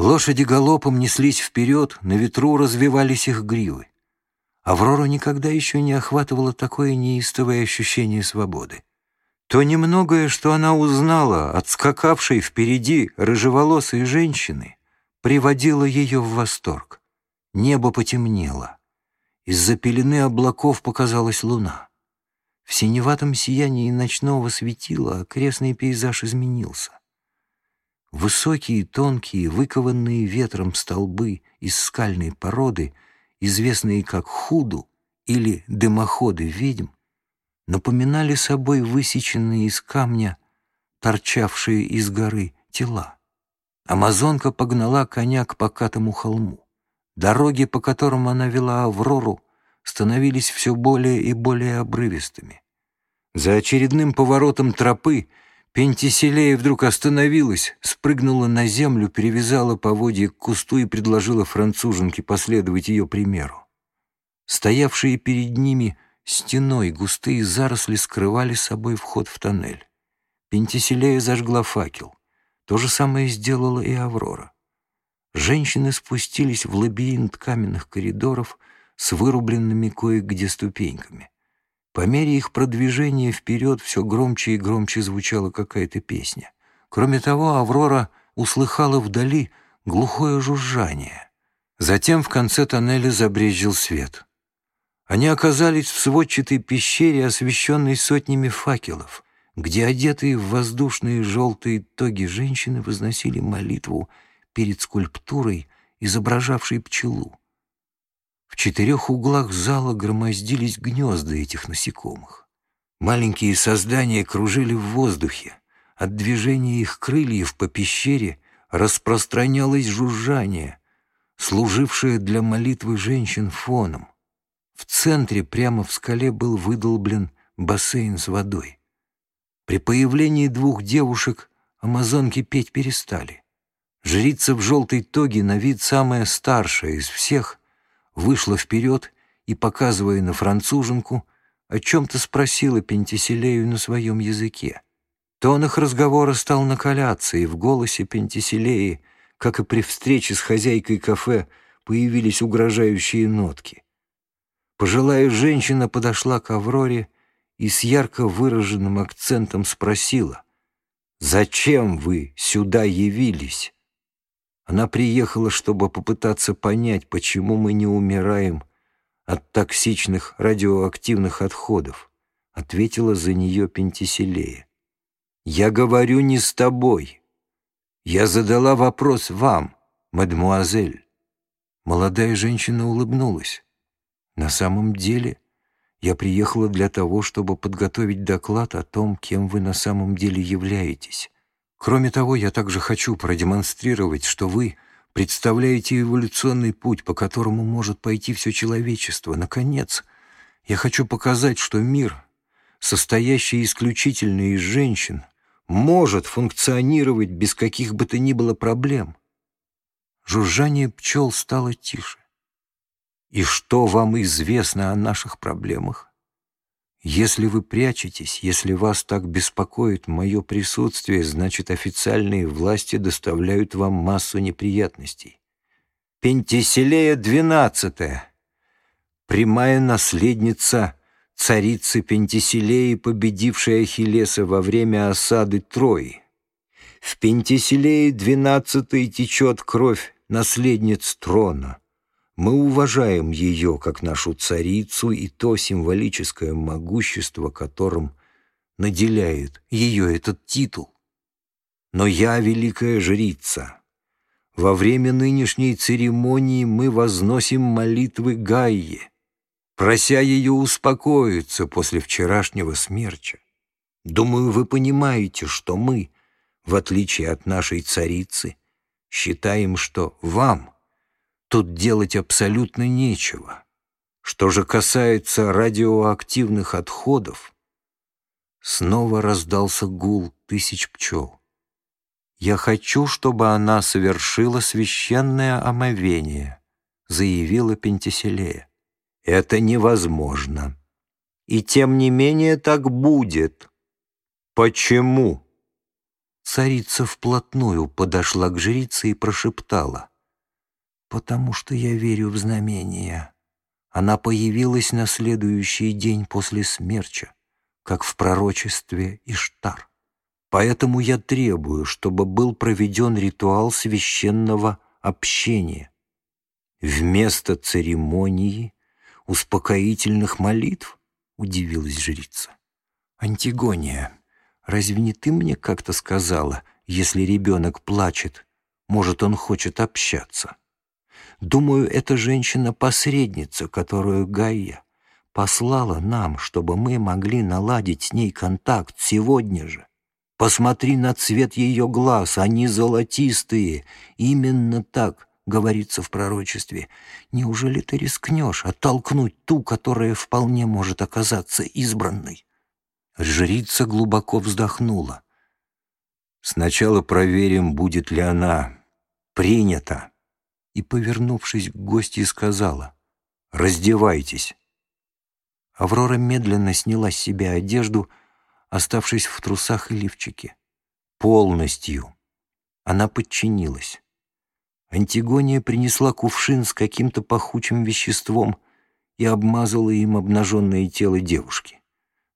Лошади галопом неслись вперед, на ветру развивались их гривы. Аврору никогда еще не охватывало такое неистовое ощущение свободы. То немногое, что она узнала от скакавшей впереди рыжеволосой женщины, приводило ее в восторг. Небо потемнело. Из-за пелены облаков показалась луна. В синеватом сиянии ночного светила окрестный пейзаж изменился. Высокие, тонкие, выкованные ветром столбы из скальной породы, известные как худу или дымоходы ведьм, напоминали собой высеченные из камня, торчавшие из горы тела. Амазонка погнала коня к покатому холму. Дороги, по которым она вела Аврору, становились все более и более обрывистыми. За очередным поворотом тропы Пентиселея вдруг остановилась, спрыгнула на землю, перевязала поводья к кусту и предложила француженке последовать ее примеру. Стоявшие перед ними стеной густые заросли скрывали собой вход в тоннель. Пентиселея зажгла факел. То же самое сделала и Аврора. Женщины спустились в лабиринт каменных коридоров с вырубленными кое-где ступеньками. По мере их продвижения вперед все громче и громче звучала какая-то песня. Кроме того, Аврора услыхала вдали глухое жужжание. Затем в конце тоннеля забрезжил свет. Они оказались в сводчатой пещере, освещенной сотнями факелов, где одетые в воздушные желтые тоги женщины возносили молитву перед скульптурой, изображавшей пчелу. В четырех углах зала громоздились гнезда этих насекомых. Маленькие создания кружили в воздухе. От движения их крыльев по пещере распространялось жужжание, служившее для молитвы женщин фоном. В центре, прямо в скале, был выдолблен бассейн с водой. При появлении двух девушек амазонки петь перестали. Жрица в желтой тоге, на вид самая старшая из всех, вышла вперед и, показывая на француженку, о чем-то спросила Пентиселею на своем языке. Тон их разговора стал накаляться, и в голосе Пентиселеи, как и при встрече с хозяйкой кафе, появились угрожающие нотки. Пожилая женщина подошла к Авроре и с ярко выраженным акцентом спросила, «Зачем вы сюда явились?» Она приехала, чтобы попытаться понять, почему мы не умираем от токсичных радиоактивных отходов. Ответила за нее Пентиселея. «Я говорю не с тобой. Я задала вопрос вам, мадемуазель». Молодая женщина улыбнулась. «На самом деле я приехала для того, чтобы подготовить доклад о том, кем вы на самом деле являетесь. Кроме того, я также хочу продемонстрировать, что вы представляете эволюционный путь, по которому может пойти все человечество. Наконец, я хочу показать, что мир, состоящий исключительно из женщин, может функционировать без каких бы то ни было проблем. Жужжание пчел стало тише. И что вам известно о наших проблемах? Если вы прячетесь, если вас так беспокоит мое присутствие, значит, официальные власти доставляют вам массу неприятностей. Пентиселея двенадцатая, прямая наследница царицы Пентиселеи, победившей Ахиллеса во время осады Трои. В Пентиселее двенадцатой течет кровь наследниц трона. Мы уважаем ее как нашу царицу и то символическое могущество, которым наделяет ее этот титул. Но я великая жрица. Во время нынешней церемонии мы возносим молитвы Гайе, прося ее успокоиться после вчерашнего смерча. Думаю, вы понимаете, что мы, в отличие от нашей царицы, считаем, что вам — тут делать абсолютно нечего. Что же касается радиоактивных отходов, снова раздался гул тысяч пчел. «Я хочу, чтобы она совершила священное омовение», заявила Пентиселея. «Это невозможно. И тем не менее так будет. Почему?» Царица вплотную подошла к жрице и прошептала. «Потому что я верю в знамения». Она появилась на следующий день после смерча, как в пророчестве Иштар. Поэтому я требую, чтобы был проведен ритуал священного общения. Вместо церемонии успокоительных молитв, удивилась жрица. Антигония, разве не ты мне как-то сказала, если ребенок плачет, может, он хочет общаться? Думаю, это женщина-посредница, которую Гайя послала нам, чтобы мы могли наладить с ней контакт сегодня же. Посмотри на цвет ее глаз, они золотистые. Именно так говорится в пророчестве. Неужели ты рискнешь оттолкнуть ту, которая вполне может оказаться избранной? Жрица глубоко вздохнула. Сначала проверим, будет ли она принята и, повернувшись к гостье, сказала «Раздевайтесь». Аврора медленно сняла с себя одежду, оставшись в трусах и лифчике. Полностью. Она подчинилась. Антигония принесла кувшин с каким-то пахучим веществом и обмазала им обнаженное тело девушки.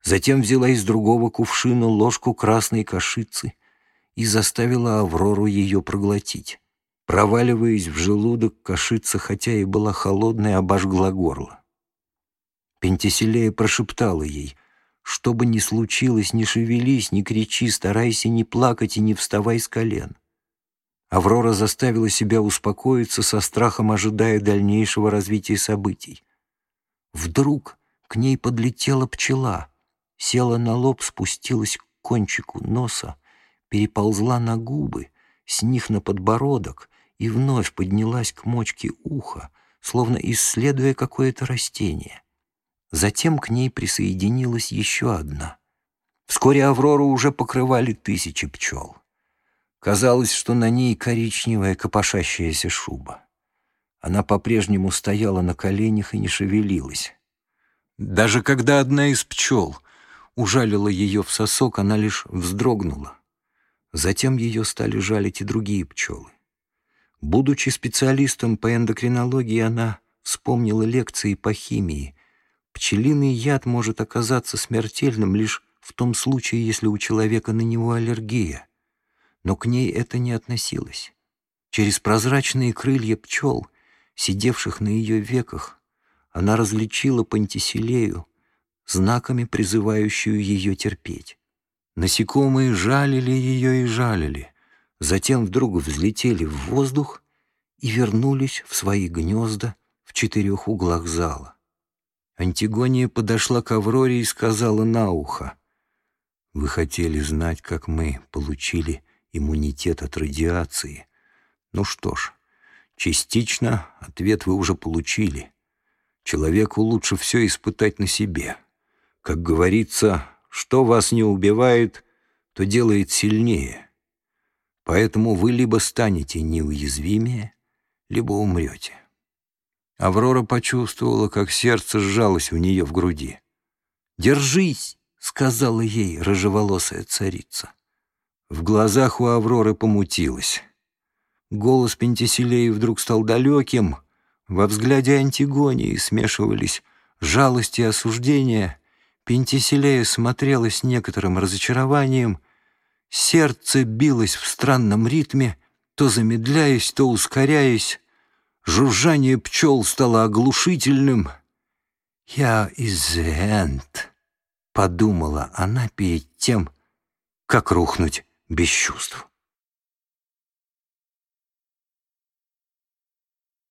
Затем взяла из другого кувшина ложку красной кашицы и заставила Аврору ее проглотить. Проваливаясь в желудок, кашица, хотя и была холодной, обожгла горло. Пентиселея прошептала ей, «Что бы ни случилось, не шевелись, не кричи, старайся не плакать и не вставай с колен». Аврора заставила себя успокоиться, со страхом ожидая дальнейшего развития событий. Вдруг к ней подлетела пчела, села на лоб, спустилась к кончику носа, переползла на губы, с них на подбородок и вновь поднялась к мочке уха, словно исследуя какое-то растение. Затем к ней присоединилась еще одна. Вскоре Аврору уже покрывали тысячи пчел. Казалось, что на ней коричневая копошащаяся шуба. Она по-прежнему стояла на коленях и не шевелилась. Даже когда одна из пчел ужалила ее в сосок, она лишь вздрогнула. Затем ее стали жалить и другие пчелы. Будучи специалистом по эндокринологии, она вспомнила лекции по химии. Пчелиный яд может оказаться смертельным лишь в том случае, если у человека на него аллергия. Но к ней это не относилось. Через прозрачные крылья пчел, сидевших на ее веках, она различила пантиселею, знаками призывающую ее терпеть. Насекомые жалили ее и жалили затем вдруг взлетели в воздух и вернулись в свои гнезда в четырех углах зала. Антигония подошла к Авроре и сказала на ухо, «Вы хотели знать, как мы получили иммунитет от радиации. Ну что ж, частично ответ вы уже получили. Человеку лучше все испытать на себе. Как говорится, что вас не убивает, то делает сильнее. Поэтому вы либо станете неуязвимее, либо умрете. Аврора почувствовала, как сердце сжалось у нее в груди. «Держись!» — сказала ей рыжеволосая царица. В глазах у Авроры помутилось. Голос Пентиселеи вдруг стал далеким. Во взгляде Антигонии смешивались жалость и осуждение. Пентиселея смотрела с некоторым разочарованием — Сердце билось в странном ритме, то замедляясь, то ускоряясь. Жужжание пчел стало оглушительным. «Я из Энд», — подумала она перед тем, как рухнуть без чувств.